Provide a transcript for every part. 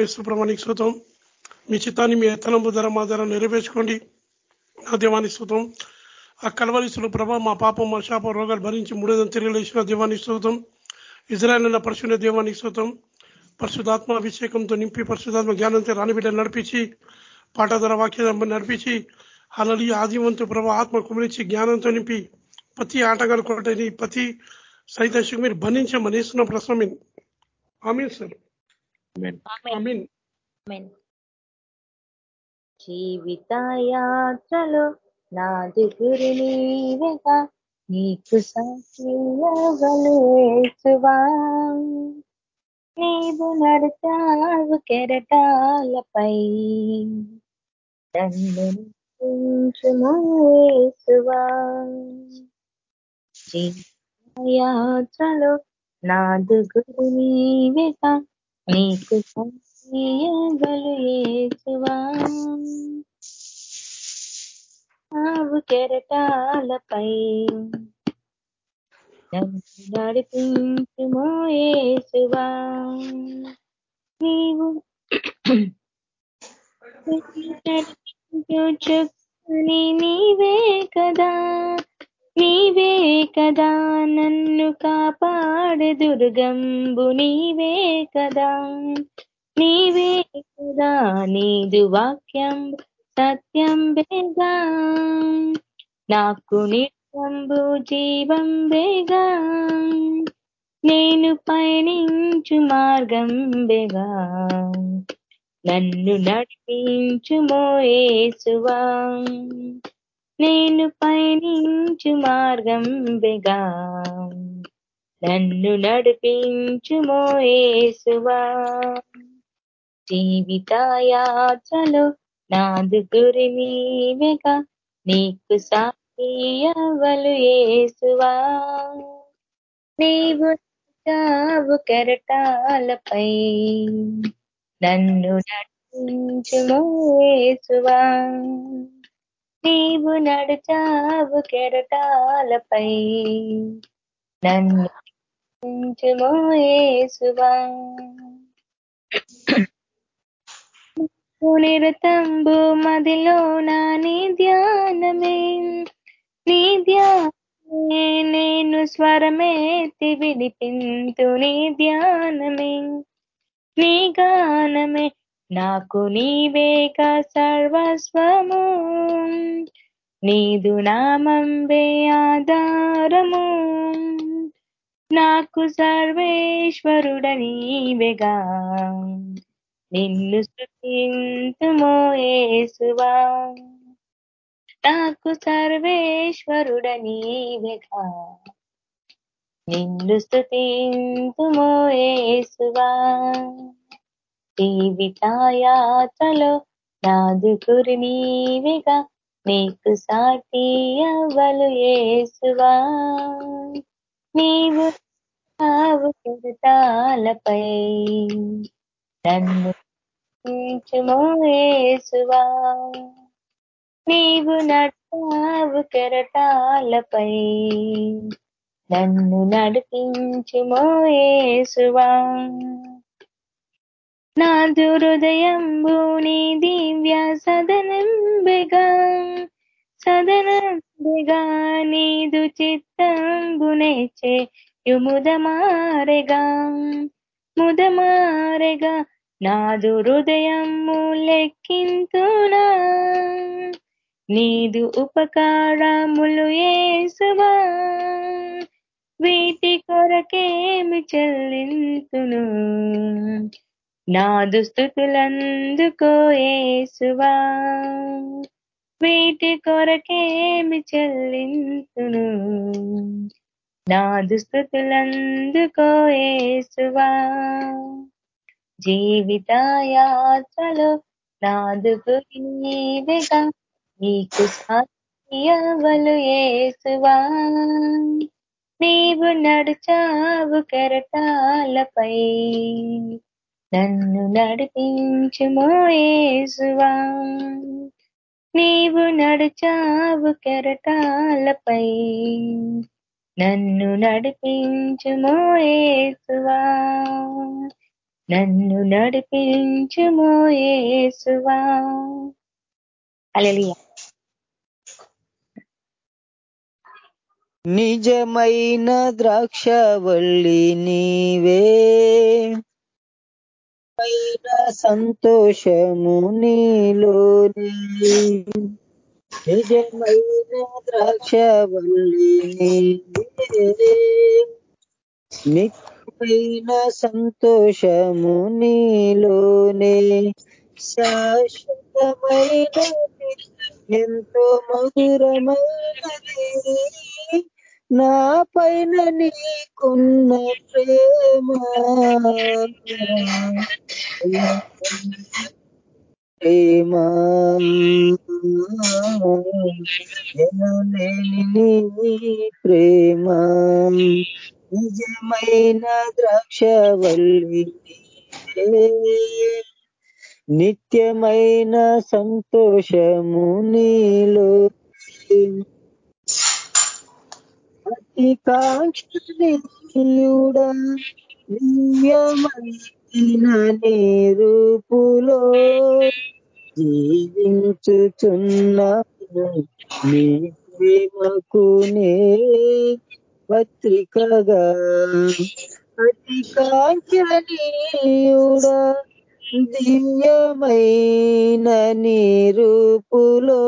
యేసుప్రమానికి శృతం మీ చిత్తాన్ని మీ ఎత్తనంబు ధర మా ధర నెరవేర్చుకోండి. నా దేవానికి శృతం ఆ కలవరిస్తున్న ప్రభ మా పాపం మా శాప రోగాలు భరించి మూడేదం తిరిగిలేసిన దేవానికి శృతం ఇజ్రాయల్ అన్న పరిశున్న దేవానికి శృతం పరిశుధాత్మ అభిషేకంతో నింపి పరిశుధాత్మ జ్ఞానంతో రానిబిడ్డ నడిపించి పాట ధర వాక్య నడిపించి అలలి ఆదివంతు ప్రభ ఆత్మ కుమరించి జ్ఞానంతో నింపి ప్రతి ఆటగాలు కొట్టని ప్రతి సైతం మీరు బంధించమని ఇస్తున్న ప్రశ్న మీన్ సార్. జీవిత యాత్రలో నాది గురి నీవేగా నీకు సాక్షివలువా నీవు నడతావు కెరటాలపై వేసువా యాత్రలో నాదు గురు నీవేగా నీకు సంశీయగలు ఏసువా ఆవు కెరటాలపై నడిపించుమో ఏసువా నీవు నడిపించు చెప్పుని నీవే కదా. నీవే కదా నన్ను కాపాడే దుర్గంబు నీవే కదా. నీవే కదా నీదు వాక్యం సత్యం బేగా. నాకు నిత్యంబు జీవం బేగా. నేను పయనించు మార్గం బేగా. నన్ను నడిపించు మోయేసువా నేను పయనించు మార్గం బెగా. నన్ను నడిపించు మోయేసువా జీవితాయాచలో నాదు గురి నీవేగా. నీకు సాయవలు ఏసువా నీవు చావు కెరటాలపై. నన్ను నడిపించు మోయేసువా నీవు నడుచావు కెరటాలపై. నన్ను ఏసువా నిరతంబు మదిలో నా నీ ధ్యానమే. నీ ధ్యానమే నేను స్వరమేతి విడిపింతు నీ ధ్యానమే. నీ గానమే నాకు నీవేక సర్వస్వము. నీదు నామంబే ఆధారము. నాకు సర్వేశ్వరుడ నీవేగా. నిన్ను స్థుతింతుమో ఏసువా. నాకు సర్వేశ్వరుడ నీవేగా. నిన్ను స్థుతింతుమో ఏసువా. జీవితాయాత్రలో నాదుకురి నీవిగా నీకు సాటి అవ్వలు ఏసువా. నీవు ఆవు కెరటాలపై నన్ను ఏసువా. నీవు నడతావు కెరటాలపై నన్ను నడిపించుమో ఏసువా. నా దురుదయంబు నీ దివ్య సదనంబెగా సదనంబెగా నీదు చిత్తంబునేచే యుముదమారెగా ముదమారెగా నాదు హృదయము లెక్కింతునా. నీదు ఉపకారములు ఏసువా వీటి కొరకేమి చెల్లింతును. నా దుస్థుతులందుకో ఏసువా? వీటి కొరకేమి చెల్లింతును? నా దుస్థుతులందుకో ఏసువా? జీవితాయాత్రలో నాదుకు నీవెగా నీకు సాయవలు ఏసువా? నీవు నడుచావు కెరటాలపై నన్ను నడిపించుమోయేసువా నీవు నడిచావు కెరటాలపై. నన్ను నడిపించుమోయేసువా నన్ను నడిపించుమోయేసువా అలలియా నిజమైన ద్రాక్షవల్లి నీవే. పైన సంతోషము నీలోనే నిజమైన ద్రాక్షవల్లి నీవే నిత్యమైన సంతోషము నీలోనే. శాశ్వతమైన ఎంతో మధురమైనది. నా పైన నీకున్న ప్రేమ. ప్రేమ. ఎనలేని ప్రేమ. నిజమైన ద్రాక్షవల్లి నిత్యమైన సంతోషము నీలో. కాంక్షణీయుడా దివ్యమైన నీ రూపులో జీవించుచున్నాను. నీ ప్రేమకు నే పత్రికగా. అతి కాంక్షణీయుడా దివ్యమైన నీ రూపులో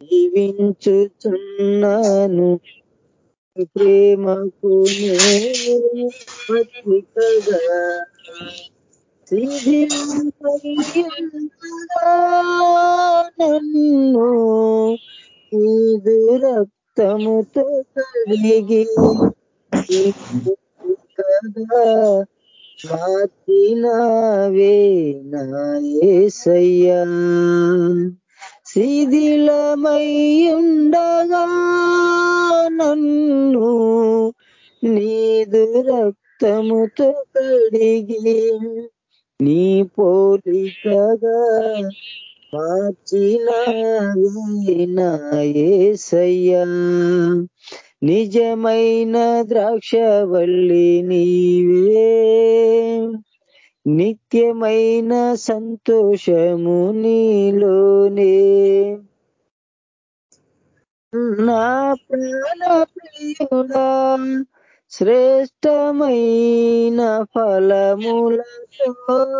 జీవించుచున్నాను. ప్రేమకు పత్రికగా నన్ను. ఇది రక్తముతో కలిగి నీ పత్రికగా మార్చినావే నా శిథిలమయ్యుండగా నన్ను నీదు రక్తముతో కడిగి నీ పోలికగా మార్చినాయేసయ్యా నిజమైన ద్రాక్షవల్లి నీవే. నిత్యమైన సంతోషము నీలోనే. నా ప్రాణ ప్రియుడా శ్రేష్టమైన ఫలములతో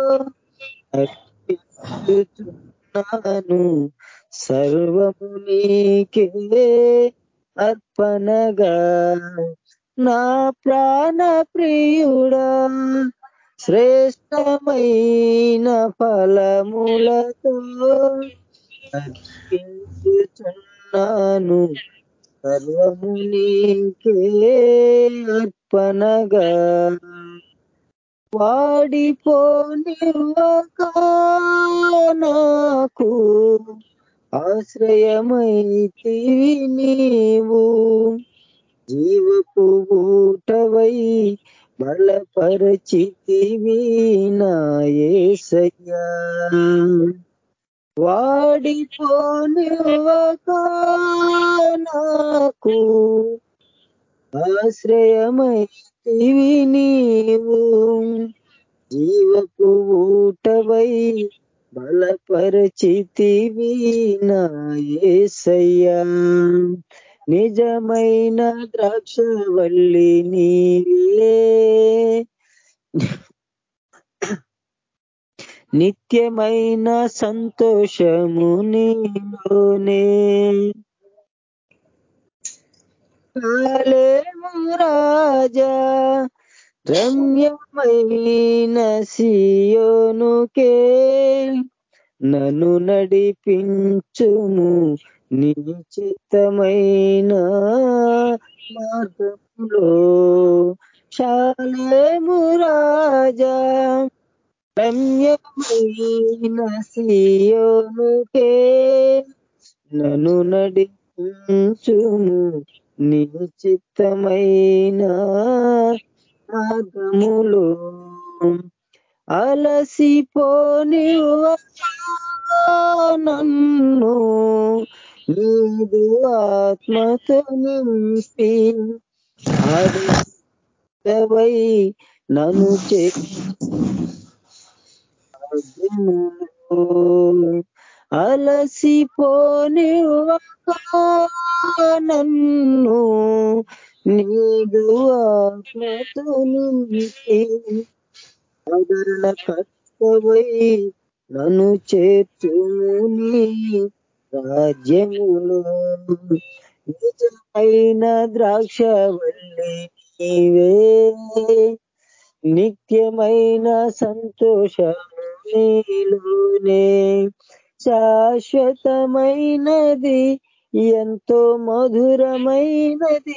అర్పిస్తున్నాను. సర్వము నీకే అర్పణగా. నా ప్రాణ ప్రియుడా శ్రేష్టమైన ఫలములతో అర్పించుచున్నాను. సర్వము నీకే అర్పణగా. వాడిపోనివ్వక నాకు ఆశ్రయమైతివి నీవు. జీవపు ఊటవై బలపరచితివి నాయసయ్యా యేసయ్యా నాకు ఆశ్రయమైతివి నీవు. జీవపు ఊటవై బలపరచితివి నాయసయ్యా నిజమైన ద్రాక్షవల్లి నీవే. నిత్యమైన సంతోషము నీలోనే. కాలేము రాజా రమ్యమైన సియోనుకే. నన్ను నడిపించుము నిశ్చితమైన మార్గంలో శాలేము రాజా రమ్యమైన సియోనుకే నను నడిపించుము. నిశ్చితమైన చిత్తమైన మార్గములో అలసిపోని నన్ను. నీదు ఆత్మతో నింపి ఆదవై నన్ను అలసిపోనివ్వక నన్ను నీదు ఆత్మతో నింపి ఆదరణ కర్తవై నన్ను చేర్చుము రాజ్యములో నిజమైన ద్రాక్షవల్లి నీవే. నిత్యమైన సంతోషము నీలోనే. శాశ్వతమైనది ఎంతో మధురమైనది.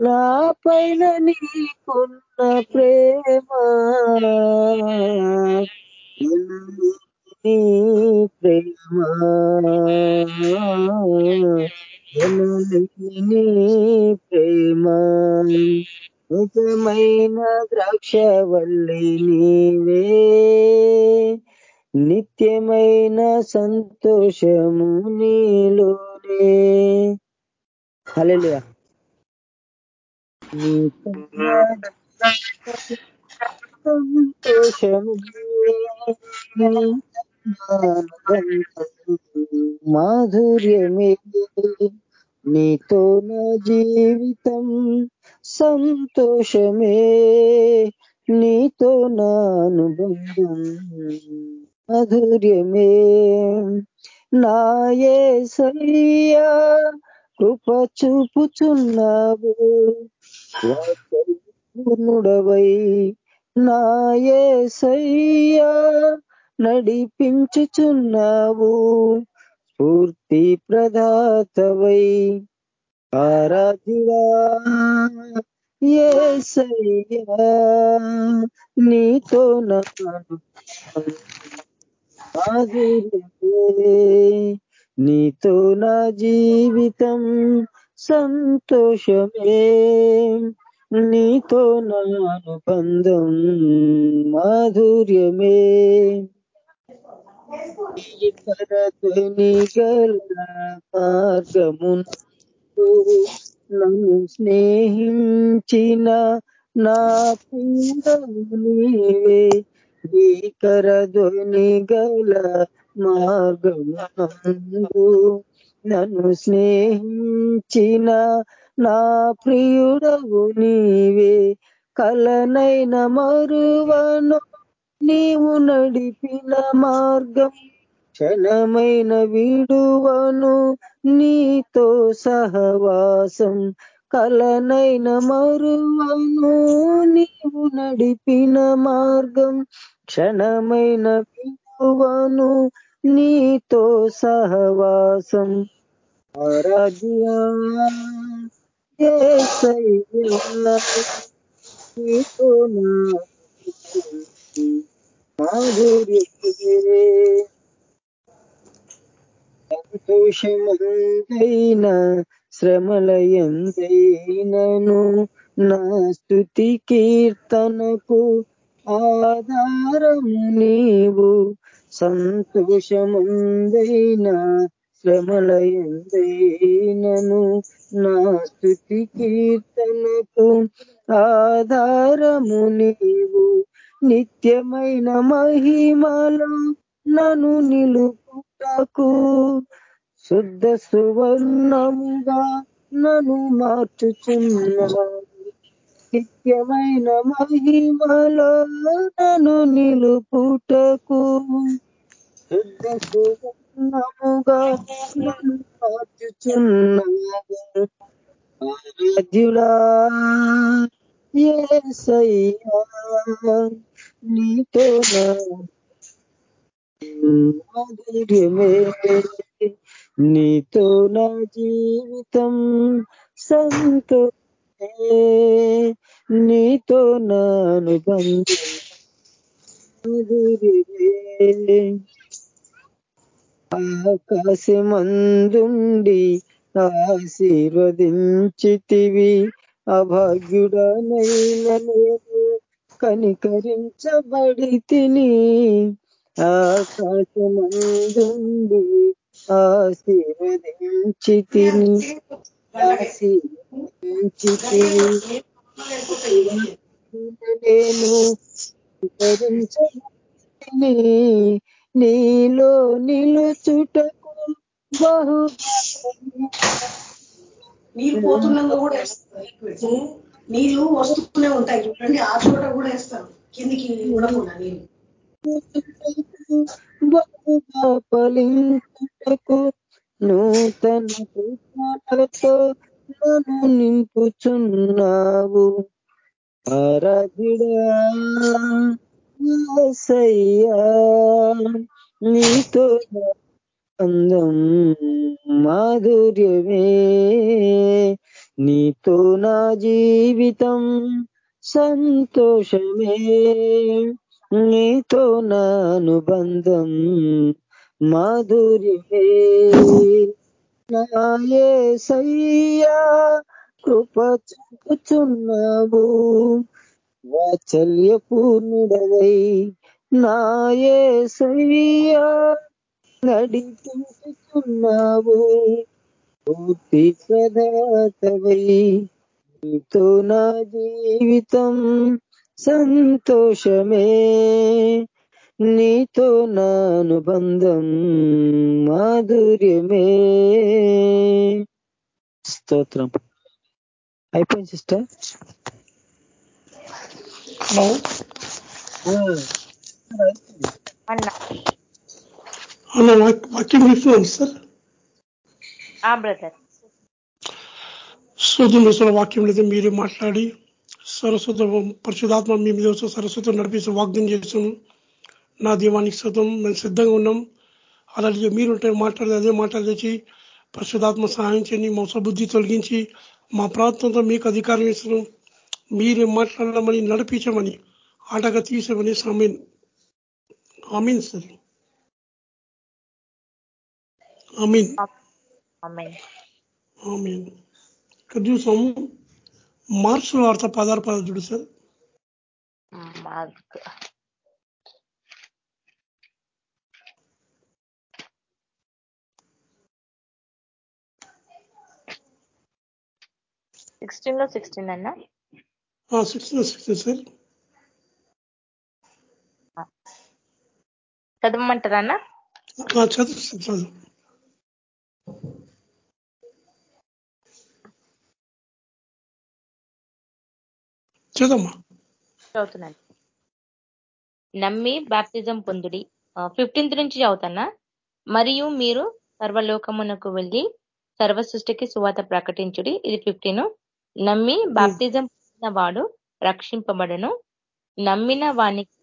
నా పైన నీకున్న ప్రేమ. నీ ప్రేమ. నీ ప్రేమ? నిజమైన ద్రాక్షవల్లి నీవే. నిత్యమైన సంతోషము నీలోనే. హలో సంతోషము మాధుర్యమే నీతో నా జీవితం సంతోషమే నీతో నా అనుబంధం మాధుర్యమే. నాయే సయ్యా కృప చూపుచున్నావు పూర్ణుడవై. నాయే సయ్యా నడిపించుచున్నావు. స్ఫూర్తి ప్రదాతవై ఆరాధివా ఏసయ్యా నీతో నాను నీతో నా జీవితం సంతోషమే. నీతో నా అనుబంధం మాధుర్యమే. ధ్వని గల మార్గమును నన్ను స్నేహించిన నా ప్రియము భీకర ధ్వని గల మార్గమునందు నన్ను స్నేహించిన నా ప్రియుడవు నీవే. కలనైన మరువను నీవు నడిపిన మార్గం క్షణమైన విడువను నీతో సహవాసం కలనైన మరువను నీవు నడిపిన మార్గం క్షణమైన విడువను నీతో సహవాసం. ఆరాధ్యా నీతో నా మాధుర్యమే సంతోషమందైన శ్రమలయందైనను నా స్థుతి కీర్తనకు ఆధారము నీవు. సంతోషమందైన శ్రమలయందైనను నా స్థుతి కీర్తనకు ఆధారము నీవు. నిత్యమైన మహిమలో నన్ను నిలుపుటకు శుద్ధ సువర్ణముగా నన్ను మార్చుచున్నాను నిత్యమైన మహిమలో నన్ను నిలుపుటకు శుద్ధ సువర్ణముగా నన్ను మార్చుచున్నావు ఏ యేసయ్యా నీతో ధైర్యమే నీతో నా జీవితం సంతోషే నీతో నా అనుబంధం మాధుర్యమే ఆకాశమందుండి ఆశీర్వదించితివి అభాగ్యుడనైన నేను. కనికరించబడి తిని ఆకాశమందుండి ఆశీర్వదించి తిని ఆశీర్వదించి తిని నేను కనికరించబడి నీలో నిలుచుటకు బహు నీళ్ళు పోతుండగా కూడా వేస్తారు వస్తూనే ఉంటాయి. చూడండి ఆ చోట కూడా వేస్తాను. కిందికి ఉండకుండా నీళ్ళు. బహుగా నూతన కృపాలతో నన్ను నింపుచున్నావు. అరగిడయ్యా నీతో అందం మాధుర్యమే. నీతో నా జీవితం సంతోషమే. నీతో నా అనుబంధం మాధుర్యమే. నాయే సయ్యా కృప చూపుచున్నావు. వాత్సల్య పూర్ణుడవై నాయే సయ్యా నడిపించుచున్నావు. పూర్తి ప్రదాతవై నీతో నా జీవితం సంతోషమే. నీతో నా అనుబంధం మాధుర్యమే. స్తోత్రం. అయిపోయింది సిస్టర్? వాక్యం సార్. బ్రదర్. వాక్యం అయితే మీరే మాట్లాడి సరస్వత పరిశుధాత్మ మీ మీద సరస్వతం నడిపిస్తూ వాగ్దం చేస్తాను. నా దీవానికి శతం మేము సిద్ధంగా ఉన్నాం. అలాగే మీరుంటే మాట్లాడి అదే మాట్లాడేసి పరిశుధాత్మ సహాయం చేయండి మోస బుద్ధి తొలగించి మా ప్రాంతంతో మీకు అధికారం ఇస్తున్నాం. మీరే మాట్లాడమని నడిపించమని ఆటగా తీసేమని సమీన్ ఆమీన్ సార్. ఆమీన్. ఇక్కడ చూసాము మార్క్స్ వార్త పదహారు పదహారు చూడు సార్ సిక్స్టీన్లో సిక్స్టీన్ అన్న సిక్స్టీన్ సిక్స్టీన్ సార్ చదవమంటారా అన్న చదువు చదువు చదువుతున్నాను. నమ్మి బాప్తిజం పొందుడి. ఫిఫ్టీన్త్ నుంచి చదువుతానా మరియు మీరు సర్వలోకమునకు వెళ్ళి సర్వ సృష్టికి సువాత ప్రకటించుడి. ఇది ఫిఫ్టీన్ నమ్మి బాప్తిజం పొందిన వాడు రక్షింపబడును. నమ్మిన వానికి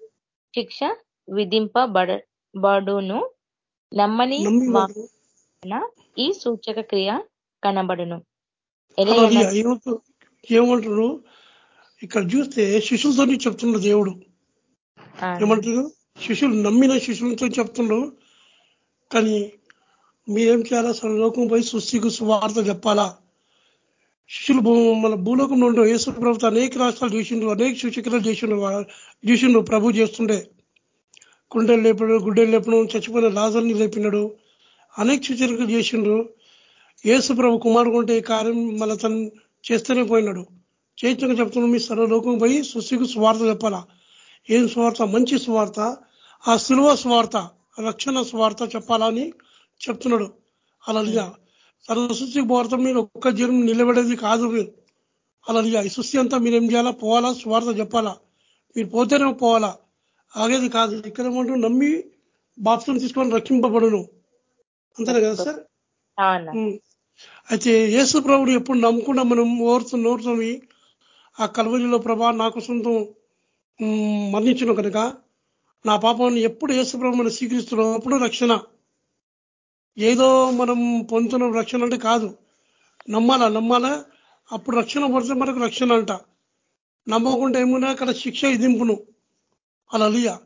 శిక్ష విధింపబడ బడును. నమ్మని ఈ సూచక క్రియ కనబడును. ఏమంటారు ఇక్కడ చూస్తే శిష్యులతో చెప్తున్నాడు దేవుడు. ఏమంటారు? శిష్యులు నమ్మిన శిష్యులతో చెప్తుండ్రు కానీ మీరేం చేయాలా? అసలు లోకం పోయి సృష్టికి సువార్త చెప్పాలా? శిష్యులు మన భూలోకంలో ఉండే యేసు ప్రభుత్వ అనేక రాష్ట్రాలు చేసిండ్రు అనేక సూచక్రియలు చేసిండ్రు వా- చేసిండ్రు ప్రభు చేస్తుండే. కుండలు లేపడం గుడ్డలు లేపడం చచ్చిపోయిన లాజర్ని లేపినాడు అనేక సూచనలు చేసిండ్రు. యేసు ప్రభు కుమారుడు ఉంటే ఈ కార్యం మళ్ళీ తను చేస్తూనే పోయినాడు. చేయించక చెప్తున్నాడు మీ సర్వలోకం పోయి సృష్టికి స్వార్థ చెప్పాలా? ఏం స్వార్థ మంచి స్వార్థ ఆ సులువ స్వార్థ రక్షణ స్వార్థ చెప్పాలని చెప్తున్నాడు. అలా సర్వ సృష్టికి పోవడం మీరు ఒక్క జీవం నిలబడేది కాదు మీరు. అలా ఈ సృష్టి అంతా మీరు ఏం చేయాలా? పోవాలా? స్వార్థ చెప్పాలా? మీరు పోతేనే పోవాలా? ఆగేది కాదు. ఇక్కడ ఏమంటూ నమ్మి బాప్సం తీసుకొని రక్షింపబడును. అంతేనే కదా సార్. అయితే యేసు ప్రభుడు ఎప్పుడు నమ్ముకుండా మనం ఓర్తు నోరుతోని ఆ కల్వరిలో ప్రభా నాకు సొంతం మరణించిన కనుక. నా పాపాన్ని ఎప్పుడు యేసు ప్రభు మనం స్వీకరిస్తున్నాం అప్పుడు రక్షణ. ఏదో మనం పొందుతున్న రక్షణ అంటే కాదు. నమ్మాలా? నమ్మాలా? అప్పుడు రక్షణ పడితే మనకు రక్షణ అంట. నమ్మకుండా ఏమున్నా అక్కడ శిక్ష విధింపును. అలా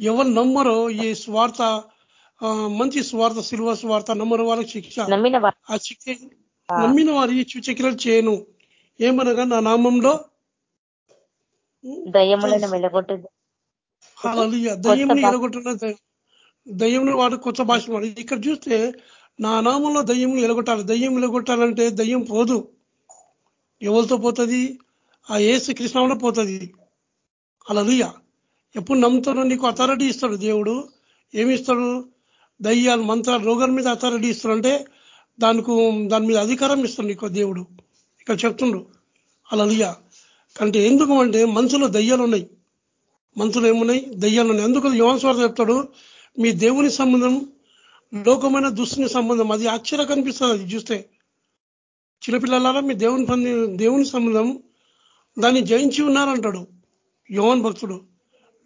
ఎవరు నమ్మరో ఈ స్వార్థ మంచి స్వార్థ సిల్వ స్వార్థ నమ్మరు వాళ్ళకి శిక్ష. ఆ శిక్ష నమ్మిన వారి సూచక్రియలు చేయను. ఏమనగా నా నామంలో దయ్యములను వెలగొట్టు దయ్యంని దయ్యంని వాడు కొత్త భాష వాడు. ఇక్కడ చూస్తే నా నామంలో దయ్యం ఎలగొట్టాలి. దయ్యం ఎలగొట్టాలంటే దయ్యం పోదు. ఎవరితో పోతుంది? ఆ ఏసు కృష్ణంలో పోతుంది. హల్లెలూయా ఎప్పుడు నమ్ముతాడో నీకు అథారిటీ ఇస్తాడు దేవుడు. ఏమి ఇస్తాడు దయ్యాలు మంత్రాలు రోగాల మీద అథారిటీ ఇస్తాడు అంటే దానికి దాని మీద అధికారం ఇస్తాడు నీకు దేవుడు. ఇక్కడ చెప్తుండ్రు. అలలియా అంటే ఎందుకు అంటే మనసులో దయ్యాలు ఉన్నాయి మనసులో ఏమున్నాయి దయ్యాలు ఉన్నాయి ఎందుకు యువస్వార్థ చెప్తాడు మీ దేవుని సంబంధం లోకమైన దుస్తుని సంబంధం అది ఆశ్చర్య కనిపిస్తుంది. అది చూస్తే చిన్నపిల్లలారా మీ దేవుని దేవుని సంబంధం దాన్ని జయించి ఉన్నారంటాడు యోవన్ భక్తుడు.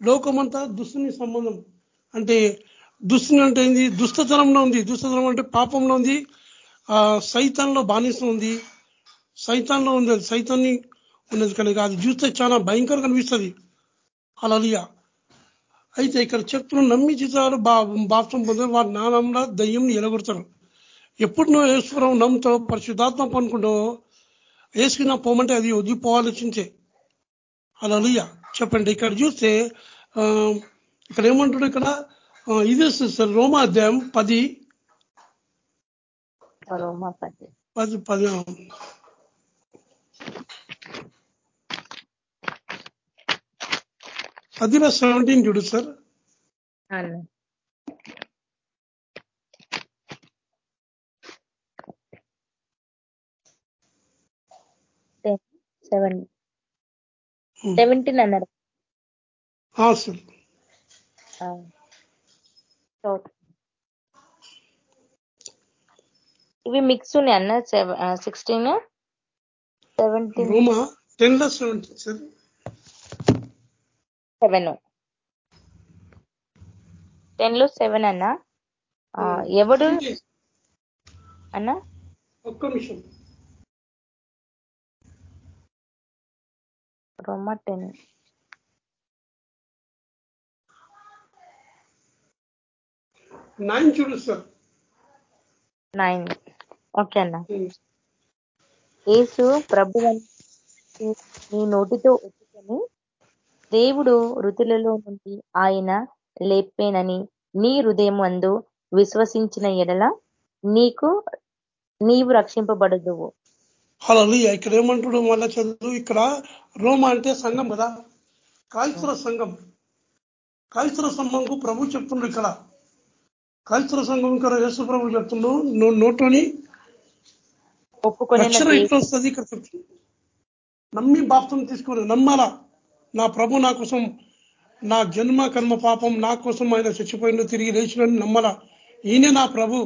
లోకమంతా దుస్తుని సంబంధం. అంటే దుస్తుని అంటే ఏంది? దుస్తతనంలో ఉంది. దుస్తతనం అంటే పాపంలో ఉంది. ఆ సైతంలో బానిసం ఉంది. సైతాన్లో ఉంది. అది సైతాన్ని ఉన్నది కనుక అది చూస్తే చాలా భయంకరంగా కనిపిస్తుంది అలలియా. అయితే ఇక్కడ చెప్తున్న నమ్మి చిత్రాలు బా బాప్సం పొందారు వారి నానంలో దయ్యం ఎలగొడతారు. ఎప్పుడు నువ్వు ఈశ్వరం నమ్ముతావు పరిశుద్ధాత్మ పనుకుంటావో వేసుకున్న పోమంటే అది వదిలిపోవాల్సించే అలలియా. చెప్పండి ఇక్కడ చూస్తే ఇక్కడ ఏమంటాడు ఇక్కడ? ఇది సార్ రోమా అధ్యాయం పది. రోమా పది పది. పదిలో సెవెంటీన్ చూడు సార్ అన్న సెవెన్ సెవెంటీన్ అన్నారు. ఆ, సార్ ఆ. చౌ- ఇవి మిక్స్ ఉన్నాయి అన్న సిక్స్టీన్ సెవెంటీన్ టెన్లో సెవెంటీన్ సార్ సెవెన్. టెన్లో సెవెన్ అన్న? ఎవడు? అన్న? ఒక్క నిమిషం. రోమా టెన్. నైన్ చూడు సార్. నైన్. ఓకే అన్న. యేసు ప్రభు నీ నోటితో ఒప్పుకొని దేవుడు ఋతులలో నుండి ఆయన లేపేనని నీ హృదయం అందు విశ్వసించిన ఎడల నీకు నీవు రక్షింపబడదువు. ఇక్కడ ఏమంటాడు మళ్ళా చదువు ఇక్కడ రోమా అంటే సంఘం కదా? క్రైస్తవ సంఘం. క్రైస్తవ సంఘంకు ప్రభు చెప్తుండ్రు ఇక్కడ. క్రైస్తవ సంఘం ఇక్కడ యేసు ప్రభు చెప్తుండ్రు నువ్వు నోటని ఒప్పుకొని రక్షణ ఎట్లా వస్తుంది? ఇక్కడ చెప్తుంది నమ్మి బాప్తం తీసుకొని నమ్మాలా నా ప్రభు నా కోసం నా జన్మ కర్మ పాపం నా కోసం ఆయన చచ్చిపోయిన తిరిగి లేచినని నమ్మలా. ఈయనే నా ప్రభు.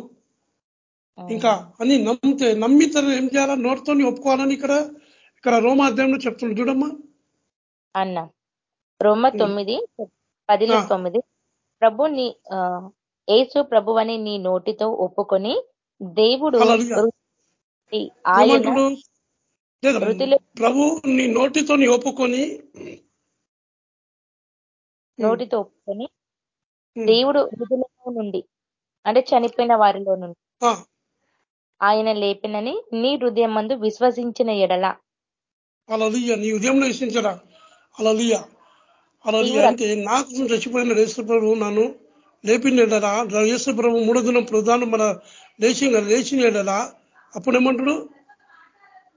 ఇంకా అని నమ్మితే నమ్మితే ఏం చేయాలా? నోటితో ఒప్పుకోవాలని ఇక్కడ ఇక్కడ రోమాధ్యాయంలో చెప్తుండ్రు చూడమ్మా. అన్న రోమ తొమ్మిది పదిలో ఆ. తొమ్మిది. ప్రభు నీ యేసు ప్రభు అని నీ నోటితో ఒప్పుకొని దేవుడు ఆయన ప్రభు నీ నోటితో ఒప్పుకొని నోటితో ఒప్పుకొని దేవుడు వృద్ధులలో నుండి అంటే చనిపోయిన వారిలో నుండి ఆయన లేపినని నీ హృదయం మందు విశ్వసించిన ఎడల. అలలియ నీ ఉదయంలో ఇష్టించరా అలలియ అంటే నా కోసం చచ్చిపోయిన యేసు ప్రభు నన్ను లేపినడరా యేసు ప్రభు మూడో దినం ప్రధానం మన లేచి లేచినడలా అప్పుడు ఏమంటాడు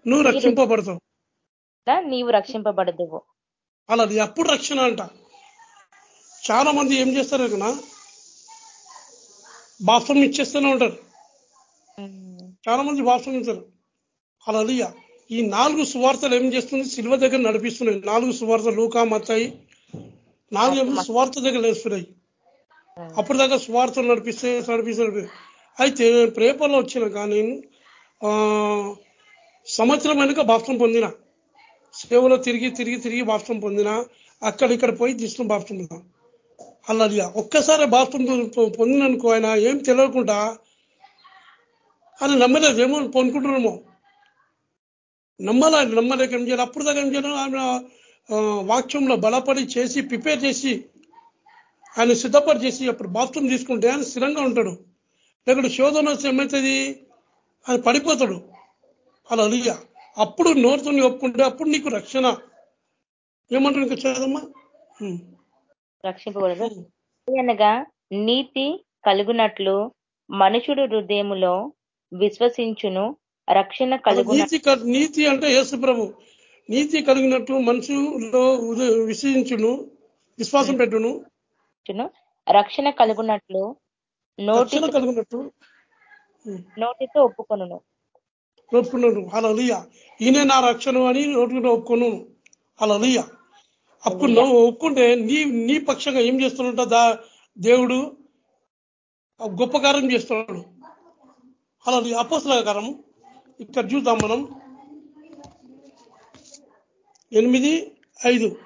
నువ్వు రక్షింపబడతావు. నీవు రక్షింపబడదువు. అలా అప్పుడు రక్షణ అంట. చాలా మంది ఏం చేస్తారు కదా బాప్సం ఇచ్చేస్తూనే ఉంటారు. చాలా మంది బాప్సం ఇస్తారు. అలా ఈ నాలుగు సువార్తలు ఏం చేస్తుంది? సిల్వ దగ్గర నడిపిస్తున్నాయి. నాలుగు సువార్తలు లూకా మత్తాయి. నాలుగు సువార్త దగ్గర వేస్తున్నాయి అప్పుడు దాకా సువార్తలు నడిపిస్తే నడిపిస్తే అయితే పేపర్లో వచ్చిన కానీ సంవత్సరం వెనుక బాప్సం పొందిన సేవలో తిరిగి తిరిగి తిరిగి బాప్సం పొందిన అక్కడ ఇక్కడ పోయి తీసుకుని బాప్సం పొందాం అలా ఒక్కసారి బాప్సం పొందిననుకో ఆయన ఏం తెలియకుండా అని నమ్మలేదు. ఏమో పొందుకుంటున్నామో నమ్మాలి నమ్మలేక ఏం చేయాలి? అప్పుడు దాకా ఏం చేయాలి? ఆయన వాక్యంలో బలపడి చేసి ప్రిపేర్ చేసి ఆయన సిద్ధపడి చేసి అప్పుడు బాత్రూమ్ తీసుకుంటే ఆయన స్థిరంగా ఉంటాడు. లేకుంటే శోధన ఏమవుతుంది ఆయన పడిపోతాడు. అలా అలియ అప్పుడు నోరుతో ఒప్పుకుంటే అప్పుడు నీకు రక్షణ. ఏమంటాడు ఇంకా చదమ్మా రక్షింపబడదు. అనగా నీతి కలుగునట్లు మనుషుడు హృదయములో విశ్వసించును రక్షణ కలుగున నీతి అంటే యేసు ప్రభు. నీతి కలిగినట్టు మనుషులో విశ్వసించును విశ్వాసం పెట్టును. రక్షణ కలుగునట్లు నోటి రక్షణ కలుగునట్టు నోటితో ఒప్పుకొనును. ఒప్పుకున్నాడు అలలియ ఈయనే నా రక్షణ అని నోటితో ఒప్పుకున్నాను అలలియ అప్పుడు నువ్వు ఒప్పుకుంటే నీ నీ పక్షంగా ఏం చేస్తున్నట్ట దేవుడు? గొప్ప కార్యం చేస్తున్నాడు. అలా అపోసల కారం ఇక్కడ చూద్దాం మనం. ఎనిమిది ఐదు.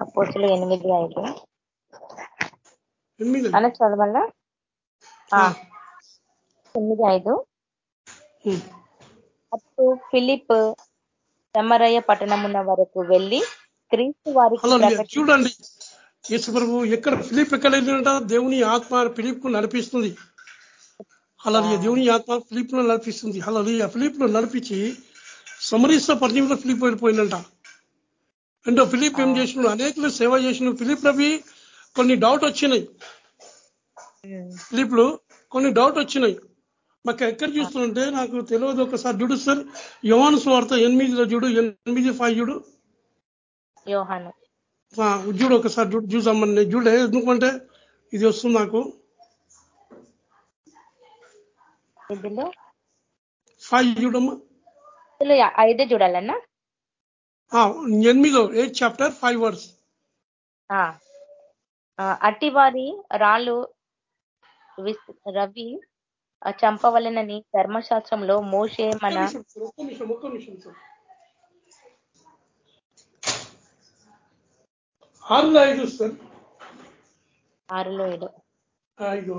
అపోసులు ఎనిమిది ఐదు. ఎనిమిది. అన్న చదవల్ల ఆ, ఎనిమిది ఐదు. అప్పుడు ఫిలిప్ సమరయ్య పట్టణమున్న వరకు వెళ్ళి క్రీస్తు వారికి చూడండి. యేసు ప్రభు ఎక్కడ ఫిలిప్ ఎక్కడ వెళ్ళినట దేవుని ఆత్మ ఫిలిప్ను నడిపిస్తుంది. అలా దేవుని ఆత్మ ఫిలిప్ను నడిపిస్తుంది. అలా ఫిలిప్ను నడిపించి సమరీస పట్టణంలో ఫిలిప్ వెళ్ళిపోయిందంట. అంటే ఫిలిప్ ఏం చేసినాడు? అనేకులు సేవ చేసిన ఫిలిప్ రవి కొన్ని డౌట్ వచ్చినాయి. ఉం. ఫిలిప్లు కొన్ని డౌట్ వచ్చినాయి. మాకు ఎక్కడ చూస్తుంటే నాకు తెలియదు ఒకసారి చూడు సార్ యోహాను స్వార్థ ఎనిమిదిలో చూడు ఎనిమిది ఫైవ్ చూడు. యోహాను. చూడు ఒకసారి చూడు చూసామని చూడే ఎందుకంటే ఇది వస్తుంది నాకు. ఫైవ్ చూడమ్మా. ఐదే చూడాలన్నా? ఎనిమిదో ఎయిత్ చాప్టర్ ఫైవ్ వర్డ్స్. ఆ. ఆ, అట్టివారి రాళ్ళు రవి చంపవలెనని ధర్మశాస్త్రంలో మోషే మన ఆరులో ఐదు సార్. ఆరులో ఏడు. ఐదు?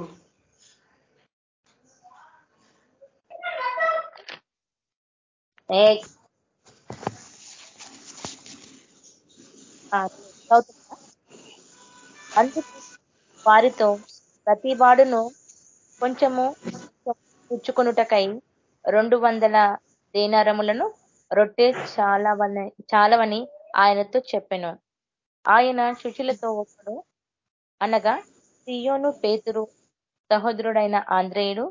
అందుకు వారితో ప్రతి వాడును కొంచెము పుచ్చుకొనుటకై రెండు వందల దేనారములను రొట్టె చాలవని చాలవని ఆయనతో చెప్పెను. ఆయన శుచులతో ఒకడు అనగా సియోను పేతురు సహోదరుడైన ఆంధ్రేయుడు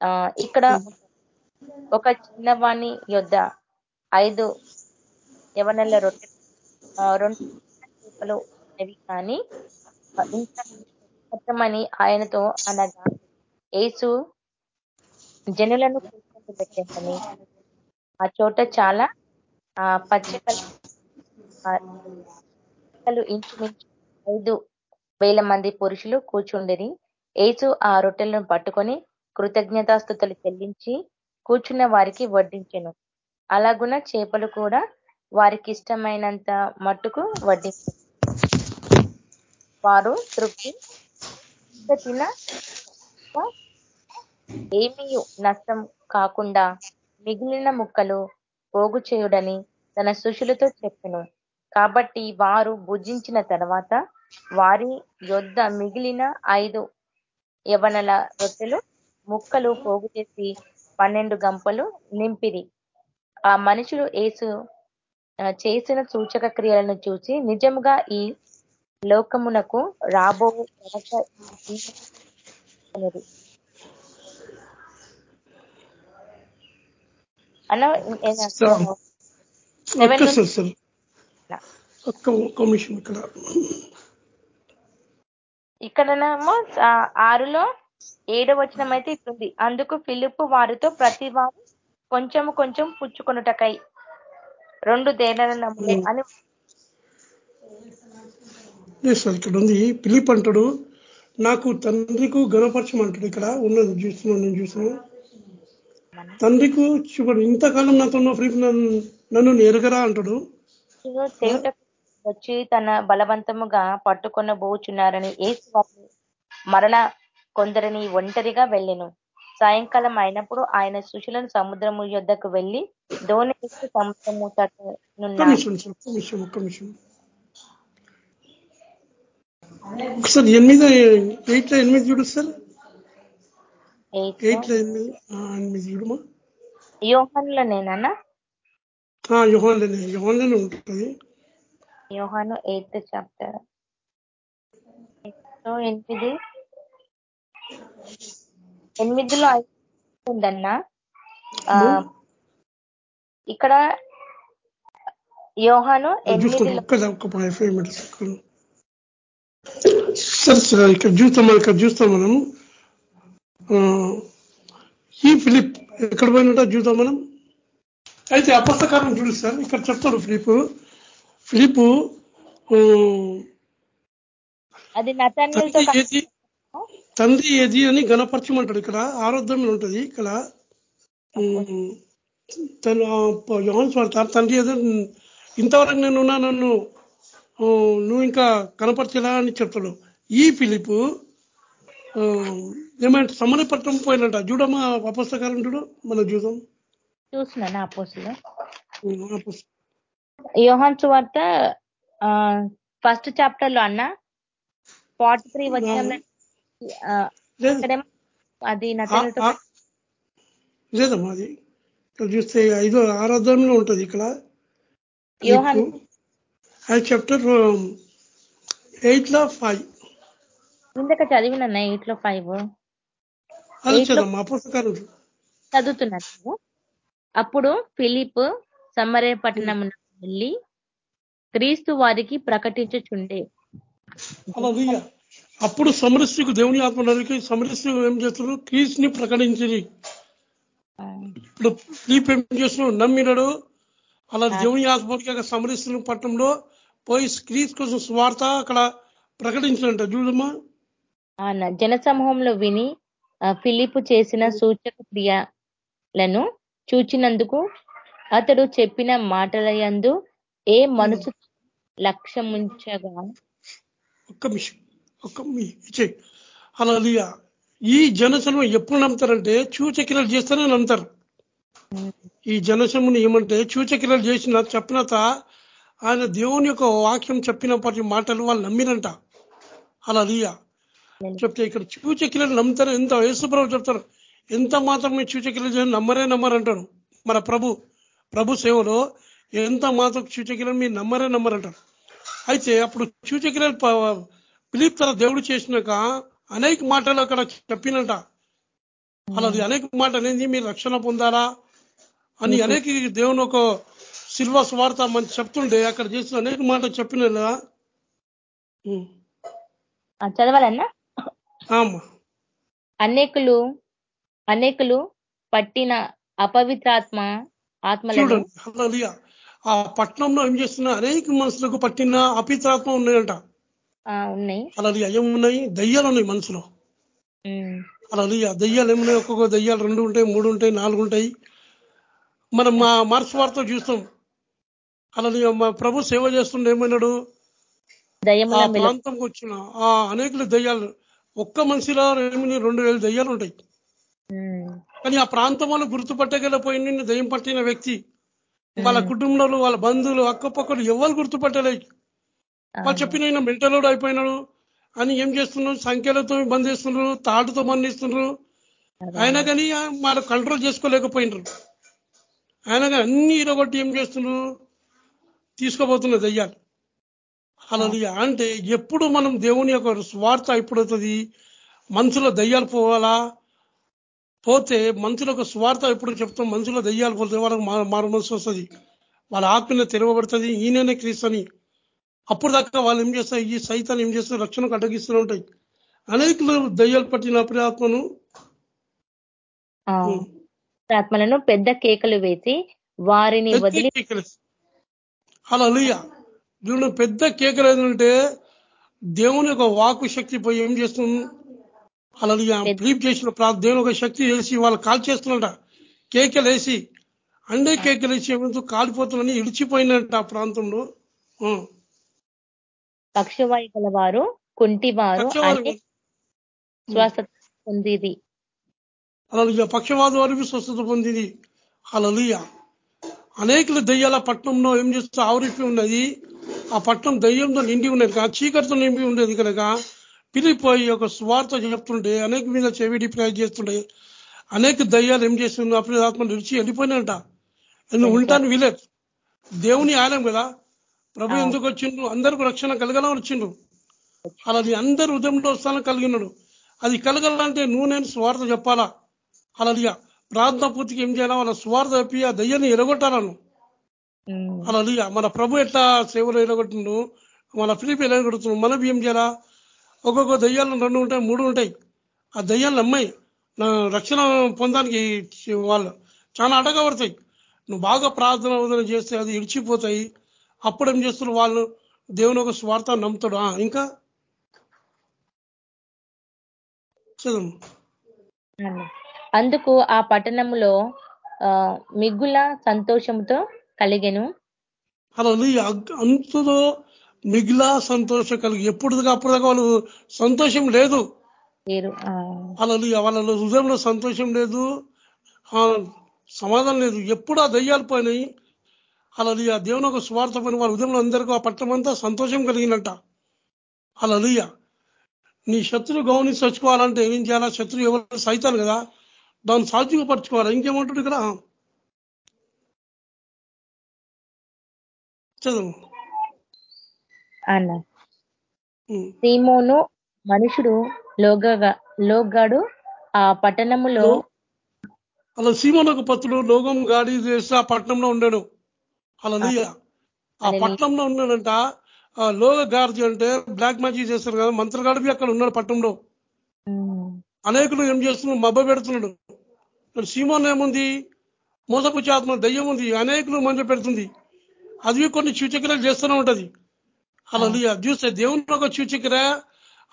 ఆ, ఇక్కడ ఒక చిన్నవాణి యొద్ద ఐదు యవనల రొట్టె రెండు చేపలు అనేవి కానీ ఇంత ఆయనతో అనగా ఏసు జనులను కూర్చొని పెట్టేసని. ఆ చోట చాలా ఆ పచ్చికలు ఇంచుమించు ఐదు వేల మంది పురుషులు కూర్చుండిరి. ఏసు ఆ రొట్టెలను పట్టుకొని కృతజ్ఞతాస్థుతులు చెల్లించి కూర్చున్న వారికి వడ్డించెను. అలాగున చేపలు కూడా వారికి ఇష్టమైనంత మట్టుకు వడ్డించారు వారు తృప్తి తిన ఏమీ నష్టం కాకుండా మిగిలిన ముక్కలు పోగు చేయుడని తన శిష్యులతో చెప్పెను. కాబట్టి వారు భుజించిన తర్వాత వారి యొద్ద మిగిలిన ఐదు యవనల రొట్టెలు ముక్కలు పోగు చేసి పన్నెండు గంపలు నింపిరి. ఆ మనుషులు ఏసు చేసిన సూచక క్రియలను చూసి నిజముగా ఈ లోకమునకు రాబో ఇక్కడనేమో ఆరులో ఏడో వచనం అయితే ఇస్తుంది అందుకు ఫిలిప్ వారితో ప్రతి వారు కొంచెం కొంచెం పుచ్చుకొనుటకై రెండు దేనల నమ్ములే అని ఇక్కడ ఉంది పిలిప్ అంటాడు నాకు తండ్రికి గణపరచమంటాడు. ఇక్కడ ఉన్నది చూస్తున్నాను నేను చూస్తున్నాను. తండ్రికి చూపడు. ఇంతకాలం నాతో ఉన్న ఫిలిప్ నన్ను ఎరగరా అంటాడు. వచ్చి తన బలవంతముగా పట్టుకొన బోచున్నారని ఏసు మరల కొందరిని ఒంటరిగా వెళ్ళెను. సాయంకాలం అయినప్పుడు ఆయన శిష్యులను సముద్రము యొద్దకు దోణి ఎక్కి సముద్రము నిమిషం. సార్ ఒకసారి ఎనిమిది ఎయిట్లో ఎనిమిది చూడు సార్. ఎయిట్లో ఎనిమిది ఎనిమిది చూడమా. యోహానులో నేనన్నా యుహోన్లోనే యుహోన్లోనే ఉంటుంది. యోహాను ఎయిత్ చాప్టర్. ఎనిమిది? ఎనిమిదిలో ఉందన్నా? ఇక్కడ యోహాను చూస్తాం ఎనిమిదిలో ఒక్క ఒక్క ఫైవ్ మినిట్స్ సరే సరే ఇక్కడ చూస్తాం ఇక్కడ చూస్తాం మనం? ఈ ఫిలిప్ ఎక్కడ పోయినట్టు చూద్దాం మనం? అయితే అపస్తకారం చూడు సార్ ఇక్కడ చెప్తాడు ఫిలిప్. ఫిలిప్ అది ఏది? తండ్రి ఏది అని గణపరచమంటాడు ఇక్కడ ఆరోగ్యం ఉంటుంది ఇక్కడ. తను ఆ, యోహాను స్వార్థ తండ్రి ఏదో ఇంతవరకు నేను నన్ను నువ్వు ఇంకా కనపరచలా అని చెప్తాడు ఈ ఫిలిప్ ఆ, ఏమంటే సమరపట్నం పోయినట. చూడమ్మా అపస్తకాలం చూడు మనం చూద్దాం. చూస్తున్నాను అపోసులు. యోహాన్ సువార్త ఫస్ట్ చాప్టర్లో అన్న. ఫార్టీ త్రీ వచ్చిన అది లేదమ్మా అది. ఇక్కడ చూస్తే ఐదో ఆరాధనలో ఉంటుంది ఇక్కడ. యోహాన్ అది చాప్టర్ ఎయిట్లో ఫైవ్ ఇందాక చదివిన ఎయిట్లో ఫైవ్ చదువుతున్నాను అప్పుడు ఫిలిప్ సమరే పట్టణం వెళ్ళి క్రీస్తు వారికి ప్రకటించుచుండే. అప్పుడు సమరస్సుకు దేవుని ఆత్మడానికి సమరస్సు ఏం చేస్తున్నారు? క్రీస్తుని ప్రకటించింది ఇప్పుడు ఫిలిప్ ఏం చేస్తున్నాడు? నమ్మినాడు. అలా దేవుని ఆత్మకి సమరస్సు పట్టణంలో పోయి క్రీస్తు కోసం స్వార్థ అక్కడ ప్రకటించినట్ట చూడమ్మా. అన్న జనసమూహంలో విని ఫిలిప్ చేసిన సూచక క్రియలను చూచినందుకు అతడు చెప్పిన మాటల యందు ఏ మనసు లక్ష్యముంచగా? ఒక్క నిమిషం ఒక్క అలా ఈ జనసమూహం ఎప్పుడు నమ్ముతారంటే చూచకిరలు చేస్తేనే నమ్ముతారు. ఈ జనసముని ఏమంటే చూచకిరలు చేసిన చెప్పినత ఆయన దేవుని యొక్క వాక్యం చెప్పినప్పటి మాటలు వాళ్ళు నమ్మినంట అలా చెప్తే ఇక్కడ చూచకిరలు నమ్ముతారు. ఎంత యేసుప్రభు చెప్తారు. ఎంత మాత్రం మీరు చూచకిరలు చేసి నమ్మరే నమ్మరంటారు. మన ప్రభు ప్రభు సేవలో ఎంత మాత్రం చూచకిరలు మీరు నమ్మరే నమ్మరంటారు. అయితే అప్పుడు చూచకిరలు పిలిప్ తన దేవుడు చేసినాక అనేక మాటలు అక్కడ చెప్పినట. అలా అనేక మాట అనేది మీరు రక్షణ పొందారా అని అనేక దేవుని ఒక శిల్వ స్వార్థ మంచి చెప్తుండే అక్కడ చేసిన అనేక మాట చెప్పిన చదవాలన్నా? అనేకులు అనేకులు పట్టిన అపవిత్రాత్మ హల్లెలూయా. ఆ పట్టణంలో ఏం చేస్తున్నా అనేక మనుషులకు పట్టిన అపిత్రాత్మ ఉన్నాయంట. ఉన్నాయి. అలా ఏమున్నాయి దయ్యాలు ఉన్నాయి మనసులో. అలా దయ్యాలు ఏమున్నాయి? ఒక్కొక్క దయ్యాలు రెండు ఉంటాయి మూడు ఉంటాయి నాలుగు ఉంటాయి. మనం మా మార్క్స్ వార్త చూస్తాం. అలా మా ప్రభు సేవ చేస్తుండే ఏమన్నాడు? ప్రాంతంకి వచ్చిన ఆ అనేకులు దయ్యాలు ఒక్క మనిషిలో ఏమి రెండు వేల దయ్యాలు ఉంటాయి. కానీ ఆ ప్రాంతం వాళ్ళు గుర్తుపట్టగలిపోయింది దయ్యం పట్టిన వ్యక్తి వాళ్ళ కుటుంబంలో వాళ్ళ బంధువులు అక్కపక్కలు ఎవరు గుర్తుపట్టలేదు వాళ్ళు చెప్పిన మెంటలోడు అయిపోయినాడు. అని ఏం చేస్తున్నారు సంఖ్యలతో బంధిస్తున్నారు తాటుతో బంధిస్తున్నారు అయినా కానీ వాళ్ళు కంట్రోల్ చేసుకోలేకపోయినారు అయినా కానీ అన్ని ఇరగొట్టి ఏం చేస్తున్నారు తీసుకోబోతున్నారు దయ్యాలు అలా అంటే ఎప్పుడు మనం దేవుని యొక్క స్వార్థ ఎప్పుడవుతుంది? మనసులో దయ్యాలు పోవాలా? పోతే మనసులో ఒక స్వార్థ ఎప్పుడు చెప్తాం? మనసులో దయ్యాలు పోతే వాళ్ళకి మారు మనసు వస్తుంది. వాళ్ళ ఆత్మీయ తెరవబడుతుంది. ఈయననే క్రీస్తని. అప్పుడు దాకా వాళ్ళు ఏం చేస్తారు? ఈ సైతాన్ని ఏం చేస్తారు? రక్షణకు అడ్డగిస్తూనే ఉంటాయి. అనేకులు దయ్యాలు పట్టిన ఆ, ఆత్మలను పెద్ద కేకలు వేసి వారిని వదిలి అలా దీనిలో పెద్ద కేకలు ఏంటంటే దేవుని యొక్క వాకు శక్తి పోయి ఏం చేస్తుంది? అలా ప్లీప్ చేసిన దేవుని ఒక శక్తి వేసి వాళ్ళు కాల్ చేస్తున్నట కేకలు వేసి అండే కేకలు వేసి ఏమంటూ కాలిపోతుందని ఇడిచిపోయినట్ట ఆ ప్రాంతంలో. పక్షవాయు కుంటివారు పక్షవారు అనే స్వస్థత పొందిది. అలా పక్షవాద వరకు స్వస్థత పొందింది. అలలుయ అనేకులు దయ్యాల పట్టణంలో ఏం చేస్తూ ఆవరిపి ఉన్నది? ఆ పట్టణం దయ్యంతో నిండి ఉన్నది కనుక చీకటితో నిండి ఉండేది కనుక పిలిపోయి ఒక స్వార్థ చెప్తుంటే అనేక మీద చెవిడి ప్రయాణం చేస్తుండే అనేక దయ్యాలు ఏం చేస్తుంది అప్పుడు ఆత్మ నిలిచి వెళ్ళిపోయినట నువ్వు ఉంటాను వీలేదు దేవుని ఆలయం కదా. ప్రభు ఎందుకు వచ్చిండు? అందరికి రక్షణ కలగల వచ్చిండు. అలా నీ అందరు ఉదయంలో స్థానం కలిగినాడు అది కలగాలంటే నువ్వు నేను స్వార్థ చెప్పాలా? అలా ప్రార్థన పూర్తికి ఏం చేయాలా? వాళ్ళ స్వార్థ చెప్పి ఆ దయ్యాన్ని ఎరగొట్టాలను. అలా మన ప్రభు ఎట్లా సేవలు ఎరగొట్టిండు? మన ఫిలిపి ఎరగొడుతున్నాడు? మనం ఏం చేయాలా? ఒక్కొక్క దయ్యాలు రెండు ఉంటాయి మూడు ఉంటాయి. ఆ దయ్యాలు నమ్మాయి. నా రక్షణ పొందడానికి వాళ్ళు చాలా అడగబడతాయి. నువ్వు బాగా ప్రార్థన వదన చేస్తే అది ఇడిచిపోతాయి. అప్పుడు ఏం చేస్తారు వాళ్ళు? దేవుని ఒక స్వార్థ నమ్ముతాడు. ఇంకా? చదువు. అందుకు ఆ పట్టణములో ఆ, మిగుల సంతోషముతో కలిగెను. అలా అంతలో మిగిలా సంతోషం కలిగి ఎప్పుడు అప్పుడు వాళ్ళు సంతోషం లేదు. అలా వాళ్ళ హృదయంలో సంతోషం లేదు. సమాధానం లేదు. ఎప్పుడు ఆ దయ్యాలు పోయినాయి. అలా ఆ దేవుని ఒక స్వార్థ పని వాళ్ళ హృదయంలో అందరికీ ఆ పట్టణం అంతా సంతోషం కలిగినట్ట. అలా నీ శత్రువు గౌని చచ్చుకోవాలంటే ఏం చేయాలా? శత్రువు ఎవరు సైతాను కదా. దాన్ని సాధ్యపరచుకోవాలి ఇంకేమంటాడు ఇక్కడ? చదువు. అన్న. సీమోను మనుషుడు లోగగా లోగాడు ఆ పట్టణములో అలా సీమోనకు పత్రుడు లోకం గాడి చేసి ఆ పట్టణంలో ఉండాడు. అలా ఆ. పట్టణంలో ఉన్నాడంట. లోక గార్జీ అంటే బ్లాక్ మ్యాజిక్ చేస్తారు కదా. మంత్రగాడిపి అక్కడ ఉన్నాడు పట్టణంలో. అనేకులు ఏం చేస్తున్నాడు మబ్బ పెడుతున్నాడు. మరి సీమోన్ ఏముంది? మోసపు ఆత్మ దయ్యం ఉంది. అనేకులు మంచి పెడుతుంది. అది కొన్ని సూచక్రియలు చేస్తూనే ఉంటది. అలా చూస్తే దేవుని ఒక సూచక్ర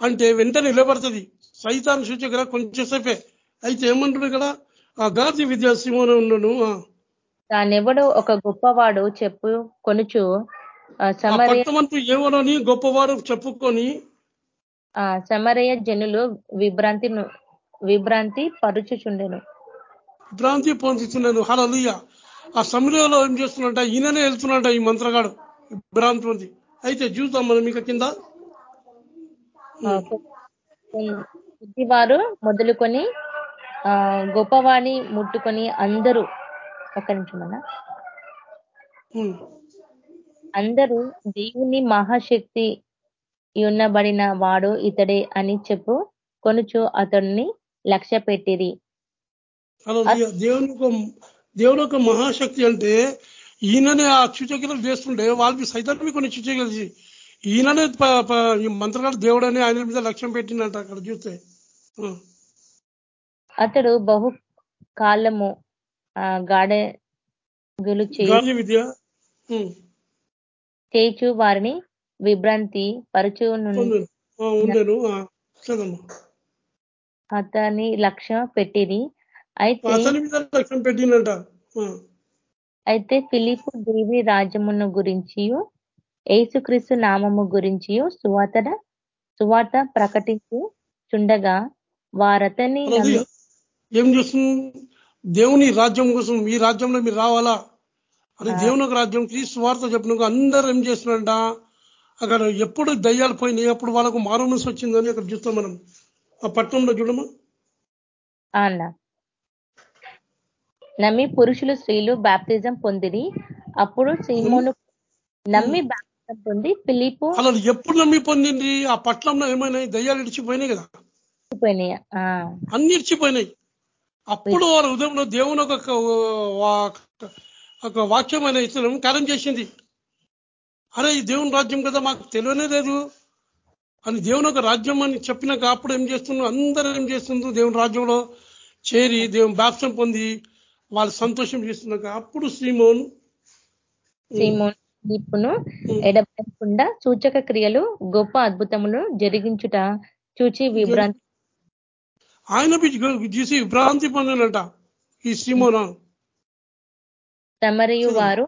అంటే వెంటనే నిలబడుతుంది. సైతాన్ సూచక్ర కొంచెం సేపే. అయితే ఏమంటాడు ఇక్కడ? ఆ గార్జీ విద్యా సీమోన్ ఉన్నాడు ఆ. తానెవడో ఒక గొప్పవాడు చెప్పు కొనుచు. ఏమోనని గొప్పవాడు చెప్పుకొని సమరయ జనులు విభ్రాంతి విభ్రాంతి పరుచుచుండెను. భ్రాంతి పొందుతున్నాను హలలుయ ఆ సమయంలో ఏం చేస్తున్నట్ట ఈయననే వెళ్తున్నట్ట ఈ మంత్రగాడు. భ్రాంతి పొంది. అయితే చూద్దాం మనం ఇక కింద. బుద్ధివారు మొదలుకొని ఆ గొప్పవాణి ముట్టుకొని అందరూ ఒక నిమిషం అన్న. అందరూ దేవుని మహాశక్తి ఉన్నబడిన వాడు ఇతడే అని చెప్పు కొనుచు అతన్ని లక్ష్య హల్లెలూయా. దేవుని దేవుని యొక్క మహాశక్తి అంటే ఈయననే ఆ సూచక్రియలు చేస్తుంటే వాళ్ళకి సైతాన్ని కొన్ని సూచక్రియలు ఈయననే మంత్రగాడు దేవుడని ఆయన మీద లక్ష్యం పెట్టిందంట అక్కడ చూస్తే. అతడు బహు కాలము ఆ, గాడెగులు చే- గాలి విద్య ఉమ్. చేయుచు వారిని విభ్రాంతి పరచు అతని లక్ష్య పెట్టిరి. అయితే లక్ష్యం. అయితే ఫిలిపు దేవి రాజ్యమును గురించి యేసుక్రీస్తు నామము గురించి సువార్త సువార్త ప్రకటించు చుండగా వారతని. ఏం చేస్తుంది? దేవుని రాజ్యం కోసం ఈ రాజ్యంలో మీరు రావాలా? అని దేవుని రాజ్యం క్రీస్తు వార్త చెప్పిన అందరూ ఏం చేస్తున్నారంట? అక్కడ ఎప్పుడు దయ్యాలు పోయినాయి అప్పుడు వాళ్ళకు మారు మనసు వచ్చిందని అక్కడ చూస్తాం మనం. ఆ పట్టణంలో చూడమా? అన్న. నమ్మి పురుషులు స్త్రీలు బాప్తిజం పొందిరి అప్పుడు సీమోను నమ్మి బాప్తిజం పొంది ఫిలిపు అలా ఎప్పుడు నమ్మి పొందింది? ఆ పట్టణంలో ఏమైనాయి దయ్యాలు ఇడిచిపోయినాయి కదా? అన్ని ఇడిచిపోయినాయి. అప్పుడు వాళ్ళ హృదయంలో దేవుని ఒక వాక్యం అనే ఇతరం కార్యం చేసింది. అరే ఈ దేవుని రాజ్యం కదా మాకు తెలియనే లేదు. అని దేవుని ఒక రాజ్యం అని చెప్పినాక అప్పుడు ఏం చేస్తున్నారు అందరూ ఏం చేస్తున్నారు దేవుని రాజ్యంలో చేరి దేవుని బాప్సం పొంది వాళ్ళు సంతోషం చేస్తున్నాక అప్పుడు శ్రీమోన్ సీమోను ఫిలిప్పును ఎడబడకుండా సూచక క్రియలు గొప్ప అద్భుతములు జరిగించుట చూచి విభ్రాంతి ఆయన చూసి భ్రాంతి పొందినట ఈ శ్రీమోన సమరయు వారు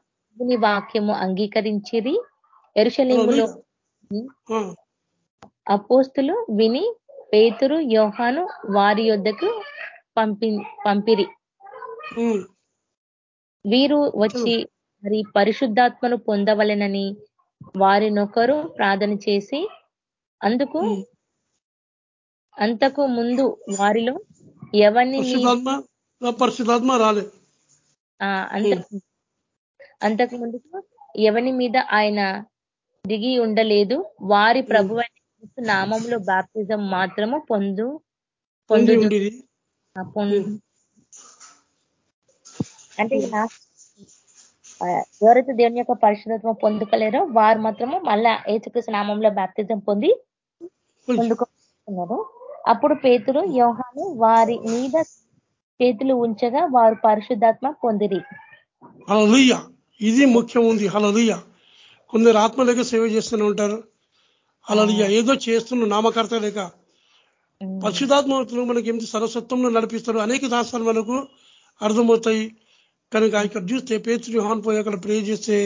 వాక్యము అంగీకరించిరి. ఎరుషలేములో అపోస్తులు విని పేతురు యోహాను వారి యొద్దకు పంపి పంపిరి. వీరు వచ్చి మరి పరిశుద్ధాత్మను పొందవలెనని వారినొకరు ప్రార్థన చేసి అందుకు. అంతకు ముందు వారిలో ఎవరిని పరిశుద్ధాత్మ రాలే. అంతకు ముందుకు ఎవని మీద ఆయన దిగి ఉండలేదు. వారి ప్రభు నామంలో బాప్తిజం మాత్రము పొందు పొందు అంటే ఎవరైతే దేవుని యొక్క పరిశుద్ధత్వం పొందుకలేరో వారు మాత్రము మళ్ళా ఏసుకృష్ణ నామంలో బాప్తిజం పొంది పొందుకున్నారు అప్పుడు పేతురు యోహాను వారి మీద చేతులు ఉంచగా వారు పరిశుద్ధాత్మ పొందిరి. ఇది ముఖ్యం ఉంది. హలలుయ్య కొందరు ఆత్మ లేక సేవ చేస్తూనే ఉంటారు. హలలుయ్య ఏదో చేస్తున్న నామకర్త లేక పరిశుధాత్మతులు మనకి ఏమిటి సరస్వత్వంలో నడిపిస్తారు అనేక శాస్త్రాలు మనకు అర్థమవుతాయి. కనుక ఇక్కడ చూస్తే పేతుడు హాన్ పోయి అక్కడ ప్రే చేస్తే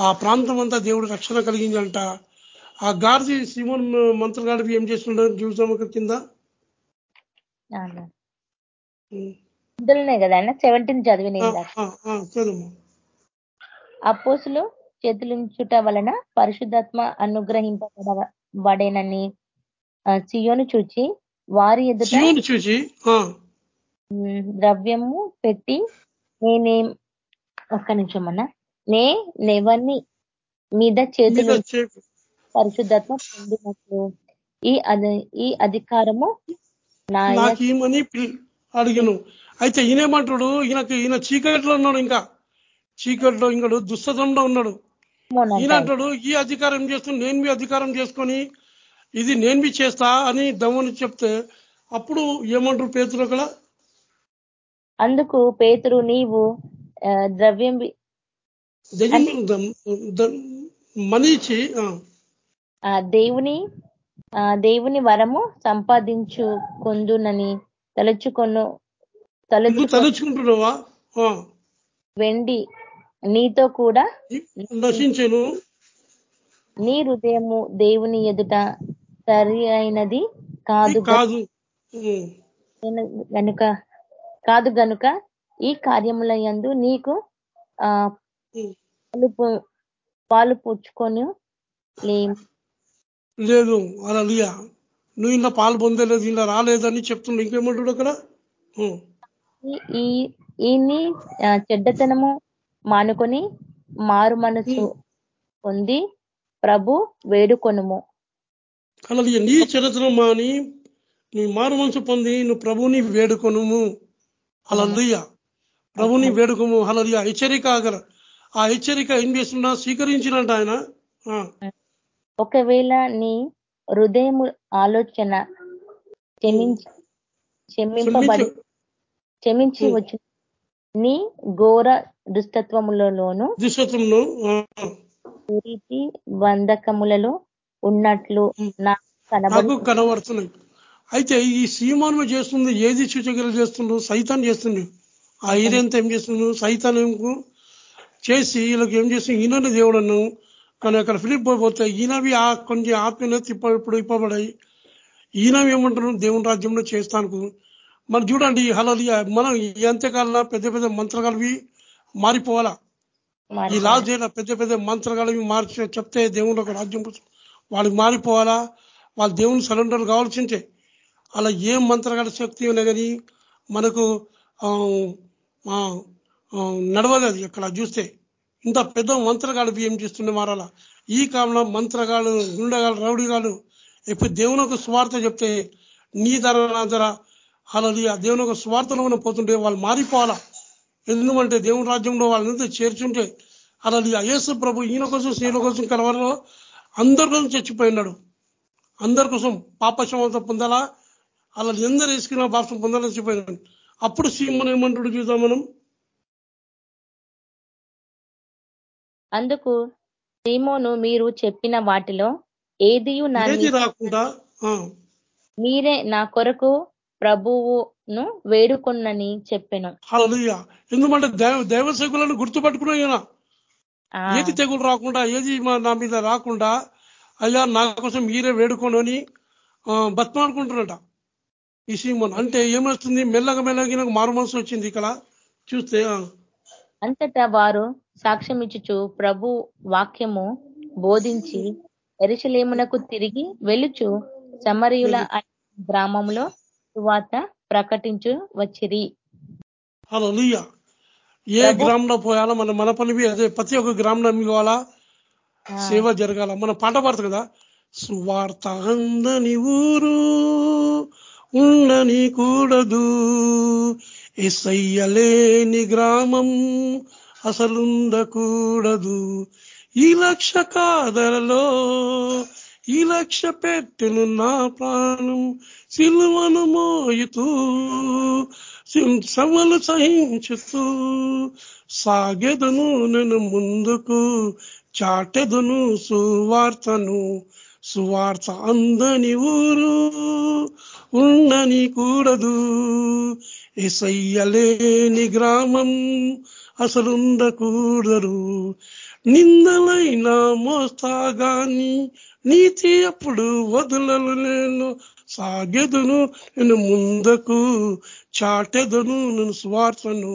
ఆ ప్రాంతం అంతా దేవుడు రక్షణ కలిగిందంట. ఆ గార్జీ సిమోన్ మంత్రగాడికి ఏం చేస్తున్నాడు? చూసాం అక్కడ కింద? సెవెంటీన్ చదివిన అపోసులు? చేతులుంచుట వలన పరిశుద్ధాత్మ అనుగ్రహింపబడేనని ఆ, సియోను చూచి వారి ఎదుట ఉమ్, ద్రవ్యము పెట్టి నేనేం ఒక్క నిమిషం అన్న నే నెవని మీద చేతులు పరిశుద్ధాత్మ పొందినట్లు. ఈ అధి ఈ అధికారము నా నాకు ఏమని పిల్- అడిగాను. అయితే ఈయనేమంటాడు? ఈయనకి ఈయన చీకట్లో ఉన్నాడు ఇంకా. చీకట్లో ఇంకడు దుస్తతంలో ఉన్నాడు. ఈయన అంటాడు ఈ అధికారం ఏం చేస్తుంది నేను మీ అధికారం చేసుకొని ఇది నేను మీ చేస్తా అని దమ్మని చెప్తే అప్పుడు ఏమంటారు పేతులు అక్కడ? అందుకు పేతురు నీవు ద్రవ్యం మనీ ఇచ్చి దేవుని ఆ, దేవుని వరము సంపాదించు కొందునని తలుచుకొను తలుచుకుంటున్నావా? వెండి నీతో కూడా నశించాను నీ హృదయము దేవుని ఎదుట సరి అయినది కాదు కాదు. గనుక కాదు గనుక ఈ కార్యముల యందు నీకు ఆ. పాలు పుచ్చుకొని లేదు. అలా నువ్వు ఇలా పాలు పొందలేదు ఇలా రాలేదని చెప్తుండే. ఇంకేమంటాడు అక్కడ. ఈ- చెడ్డతనము మానుకొని మారు మనసు పొంది ప్రభు వేడుకొనుము. అలా లియా, నీ చరిత్రం మాని నీ మారు మనసు పొంది నువ్వు ప్రభుని వేడుకొనుము. అలా ప్రభుని వేడుకొము. అలా లియా హెచ్చరిక ఆగల. ఆ హెచ్చరిక ఏం చేస్తున్నా? స్వీకరించినట్టు ఆయన. ఒకవేళ నీ హృదయము ఆలోచన క్షమించి. క్షమింపబడి క్షమించు. వచ్చిన నీ ఘోర దుష్టత్వములలోను దుష్టత్వంలో రీతి బంధకములలో ఉన్నట్లు. నాకు కనబడు నాకు కనబడుతున్నాయి అయితే ఈ సీమాను చేస్తుంది ఏది సూచకలు చేస్తుండ్రు సైతాన్ చేస్తుండ్రు ఆ ఈరంతా ఏం చేస్తుండ్రు సైతానంకు చేసి వీళ్ళకి ఏం చేస్తుంది? ఈయన దేవుడను. కానీ అక్కడ ఫిలిప్ పోతే ఈయనవి ఆ కొంచెం ఆత్మీయ తిప్ప ఇప్పుడు ఇప్పబడాయి. ఈయన ఏమంటారు? దేవుని రాజ్యంలో చేస్తాను మనం చూడండి హలో మనం ఈ అంత్యకాలంలో పెద్ద పెద్ద మంత్రగాలవి మారిపోవాలా? ఈ. లాస్ట్ డేలో పెద్ద పెద్ద మంత్రగాలవి మార్చి చెప్తే దేవుని ఒక రాజ్యం కోసం వాళ్ళకి మారిపోవాలా? వాళ్ళ దేవుని సరెండర్ కావాల్సిందే. అలా ఏం మంత్రగాల శక్తి ఉన్నా కానీ మనకు నడవదు అది అక్కడ చూస్తే. ఇంత పెద్ద మంత్రగాడు ఏం చేస్తుండే మారాల? ఈ కాలంలో మంత్రగాడు గుండగాడు రౌడిగాడు ఎప్పుడు దేవుని ఒక స్వార్థ చెప్తే నీ ధర నా ధర అలా ఆ దేవుని ఒక స్వార్థలో మనం పోతుంటే వాళ్ళు మారిపోవాలా? ఎందుకంటే దేవుని రాజ్యంలో వాళ్ళంతా చేర్చుంటే అలా యేసు ప్రభు ఈయన కోసం స్త్రీల కోసం కలవరలో అందరి కోసం చచ్చిపోయినాడు అందరి కోసం పాపశమంతా పొందాలా? అలా ఎందరు వేసుకున్న పాపం పొందాలని చచ్చిపోయినాడు అప్పుడు సీమను ఏమంటాడు చూద్దాం మనం. అందుకు సీమోను మీరు చెప్పిన వాటిలో ఏది రాకుండా ఆ, మీరే నా కొరకు ప్రభువును వేడుకొన్నని చెప్పెను. ఎందుకంటే దేవ దేవసేకులను గుర్తుపట్టుకున్నా ఏది తెగులు రాకుండా ఏది నా మీద రాకుండా అయ్యా నా కోసం మీరే వేడుకోనని బతిమాడుకుంటున్నట ఈ సీమన్. అంటే ఏమొస్తుంది? మెల్లగా మెల్లగా నాకు మారు మనసు వచ్చింది ఇక్కడ. చూస్తే అంతటా వారు సాక్ష్యమిచ్చుచు ప్రభు వాక్యము బోధించి ఎరుషలేమునకు తిరిగి వెలుచు సమరయుల గ్రామంలో సువార్త ప్రకటించు వచ్చిరి. ఏ గ్రామంలో పోయాలో మన మన పనివి అదే ప్రతి ఒక్క గ్రామంలో కావాలా ఆ, సేవ జరగాల. మన పాట పాడుతుంది కదా? సువార్త అందని ఊరు ఉండని కూడదు. ఎసయ్యలేని గ్రామం అసలుండకూడదు. ఈ లక్ష కాదరలో ఈ లక్ష పెట్టెను నా ప్రాణం సిలువను మోయుతూ శ్రమలు సహించుతూ సాగెదను నేను ముందుకు చాటెదను సువార్తను సువార్త అందని ఊరు ఉండని కూడదు. ఎసయ్యలేని గ్రామం అసలుండకూడరు నిందలైన మోస్తాగాని నీతి అప్పుడు వదలలు నేను సాగెదును నేను ముందుకు చాటెదను నేను స్వార్థను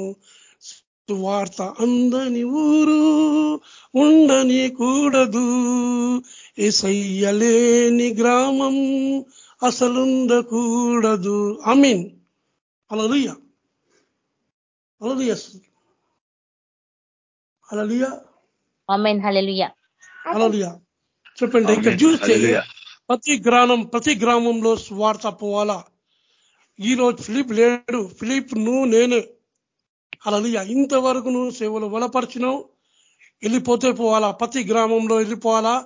సువార్త అందని ఊరు ఉండని కూడదు. ఎసయ్యలేని గ్రామం అసలుండకూడదు. అమీన్ అలలుయ అలలుయ అలలుయ హల్లెలూయా. అలలుయ చెప్పండి ఇక్కడ. చూస్తే. ప్రతి గ్రామం ప్రతి గ్రామంలో స్వార్థ పోవాలా? ఈ రోజు ఫిలిప్ లేడు. ఫిలిప్ నువ్వు నేనే. అలలుయ ఇంతవరకు నువ్వు సేవలు బలపరిచినావు. వెళ్ళిపోతే పోవాలా? ప్రతి గ్రామంలో వెళ్ళిపోవాలా?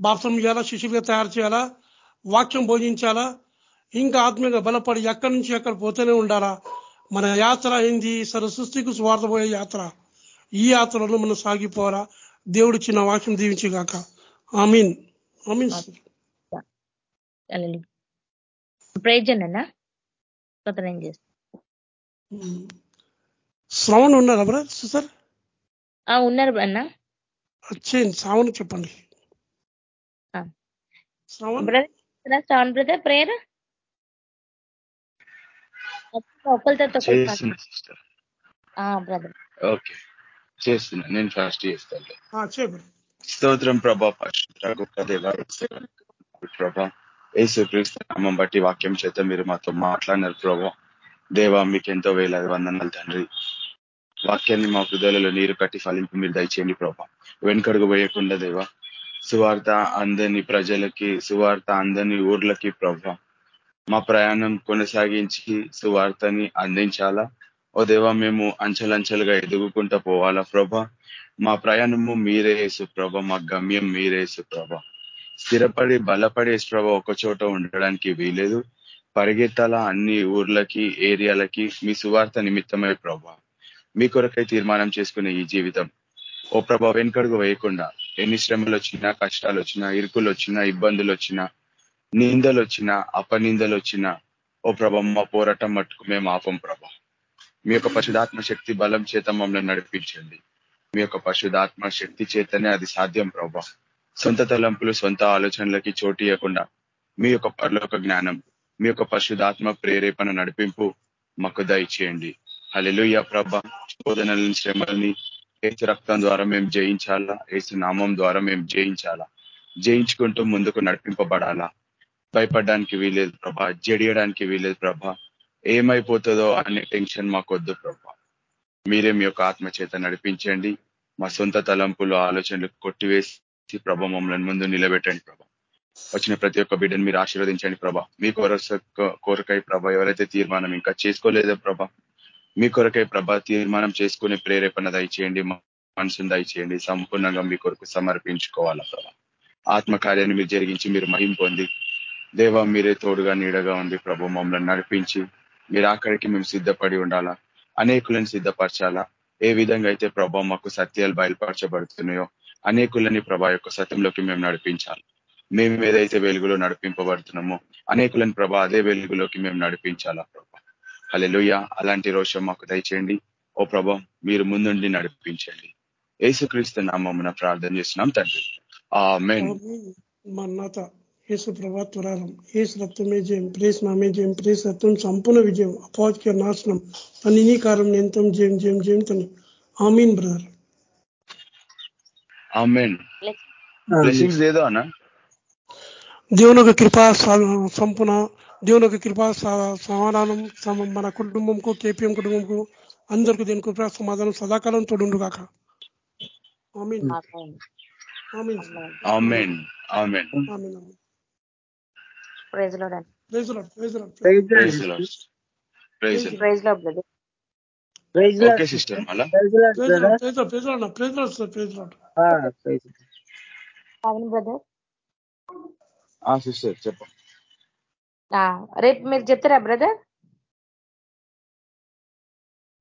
బాప్సం చేయాలా? శిష్యులుగా తయారు చేయాలా? వాక్యం బోధించాలా? ఇంకా ఆత్మీయంగా బలపడి ఎక్కడి నుంచి ఎక్కడ పోతూనే ఉండాలా? మన యాత్ర ఏంది? సర సృష్టికి స్వార్థ పోయే యాత్ర. ఈ యాత్రలో మనం సాగిపోవాలా? దేవుడు చిన్న వాక్యం దీవించి గాక. ఆమీన్ ఆమీన్ చేస్తాం. శ్రవణ్ ఉన్నారా బ్రదర్ సార్ ఆ ఉన్నారు అన్న. వచ్చేయండి శ్రావణ్ చెప్పండి. Shravan? Brother Shravan brother prayer? Brother. Okay. చేస్తున్నా నేను ఫాస్ట్ చేస్తాను. స్తోత్రం ప్రభా పరిశుద్ధ గొప్ప దేవ ప్రభా యేసు క్రీస్తు నామం బట్టి వాక్యం చేత మీరు మాతో మాట్లాడినారు ప్రభా దేవా మీకు ఎంతో వేలాది వందనాలు తండ్రి వాక్యాన్ని మా హృదయాలలో నీరు కట్టి ఫలింపు మీరు దయచేయండి ప్రభా వెనుకడుగు వేయకుండా దేవా సువార్త అందని ప్రజలకి సువార్త అందని ఊర్లకి ప్రభా మా ప్రయాణం కొనసాగించి సువార్తని అందించాలా ఓ దేవా మేము అంచెలంచెలుగా ఎదుగుకుంటూ పోవాలా ప్రభ. మా ప్రయాణము మీరే వేసు ప్రభ మా గమ్యం మీరే వేసు ప్రభ. స్థిరపడి బలపడి ప్రభ ఒక చోట ఉండడానికి వీలేదు పరిగెత్తాల అన్ని ఊర్లకి ఏరియాలకి మీ సువార్త నిమిత్తమే ప్రభ. మీ కొరకై తీర్మానం చేసుకునే ఈ జీవితం. ఓ ప్రభ వెనుకడుగు వేయకుండా ఎన్ని శ్రమలు వచ్చినా కష్టాలు వచ్చినా ఇరుకులు వచ్చినా ఇబ్బందులు వచ్చినా నిందలు వచ్చినా అపనిందలు వచ్చినా ఓ ప్రభ మా పోరాటం మట్టుకు మేము ఆపం ప్రభా. మీ యొక్క పశుధాత్మ శక్తి బలం చేత మమ్మల్ని నడిపించండి. మీ యొక్క పశుధాత్మ శక్తి చేతనే అది సాధ్యం ప్రభా. సొంత తలంపులు సొంత ఆలోచనలకి చోటు ఇవ్వకుండా మీ యొక్క పరలోక జ్ఞానం మీ యొక్క పశుధాత్మ ప్రేరేపణ నడిపింపు మాకు దయచేయండి. హలెలుయ ప్రభ. శోధనలని శ్రమల్ని ఏసు రక్తం ద్వారా మేము జయించాలా? ఏసు నామం ద్వారా మేము జయించాలా? జయించుకుంటూ ముందుకు నడిపింపబడాలా? భయపడడానికి వీలేదు ప్రభా. జడియడానికి వీలేదు ప్రభా. ఏమైపోతుందో అనే టెన్షన్ మాకొద్దు ప్రభా. మీరే మీ యొక్క ఆత్మచేత నడిపించండి. మా సొంత తలంపులు ఆలోచనలు కొట్టివేసి ప్రభ మమ్మల్ని ముందు నిలబెట్టండి ప్రభ. వచ్చిన ప్రతి ఒక్క బిడ్డను మీరు ఆశీర్వదించండి ప్రభ. మీ కొరస కోరకై ప్రభ ఎవరైతే తీర్మానం ఇంకా చేసుకోలేదో ప్రభ మీ కొరకై ప్రభ తీర్మానం చేసుకునే ప్రేరేపణ దయచేయండి మా మనసును దయచేయండి. సంపూర్ణంగా మీ కొరకు సమర్పించుకోవాలా ప్రభ. ఆత్మకార్యాన్ని మీరు జరిగించి మీరు మహిం పొంది దేవ మీరే తోడుగా నీడగా ఉండి ప్రభు మమ్మల్ని నడిపించి మీరు ఆఖరికి మేము సిద్ధపడి ఉండాలా? అనేకులను సిద్ధపరచాలా? ఏ విధంగా అయితే ప్రభా మాకు సత్యాలు బయలుపరచబడుతున్నాయో అనేకులని ప్రభా యొక్క సత్యంలోకి మేము నడిపించాలి. మేము ఏదైతే వెలుగులో నడిపింపబడుతున్నామో అనేకులని ప్రభా అదే వెలుగులోకి మేము నడిపించాలా ప్రభా? హలెలుయ అలాంటి రోషం మాకు దయచేయండి. ఓ ప్రభా మీరు ముందుండి నడిపించండి. ఏసుక్రీస్తు నామమున ప్రార్థన చేస్తున్నాం తండ్రి. ఆ మెయిన్ యేసు ప్రభా త్వరాలం. ఏసు రక్తమే జయం ప్రేస్ నామే జయం ప్రేస్ రక్తం సంపూర్ణ విజయం అపాధిక నాశనం తన కారం నింతం జయం జయం జయం తని. ఆమీన్ బ్రదర్. దేవుని యొక్క కృపా సంపూర్ణ దేవుని యొక్క కృపా సమాధానం సమ- మన కుటుంబంకు కేపీఎం కుటుంబంకు అందరికీ దేని కృపా సమాధానం సదాకాలం తోడుండు కాక ఆమీన్. ఆమీన్. ఆమెన్. ఆమెన్ ఆమీన్. Praise Lord praise Lord praise Lord praise Lord praise Lord. Brother. Praise okay Lord sister మళ్ళా? Praise Lord praise Pavan brother. ఆ సిస్టర్ చెప్పు. రేపు మీరు చెప్తారా బ్రదర్?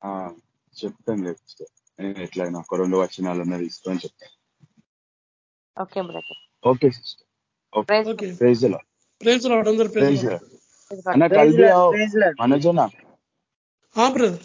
ఆ, చెప్తాను sister. నేను ఎట్లయినా ఒక రెండు వచనాలన్నా తీసుకొని చెప్తాను. Okay brother. Okay sister. Okay. Praise. Praise Lord praise Lord అందరు ప్రైజ్ ప్రైజ్ లాడ్ అన్న ప్రైజ్ కలిపి లార్డ్ ప్రైజ్ లార్డ్ మనజనా బ్రదర్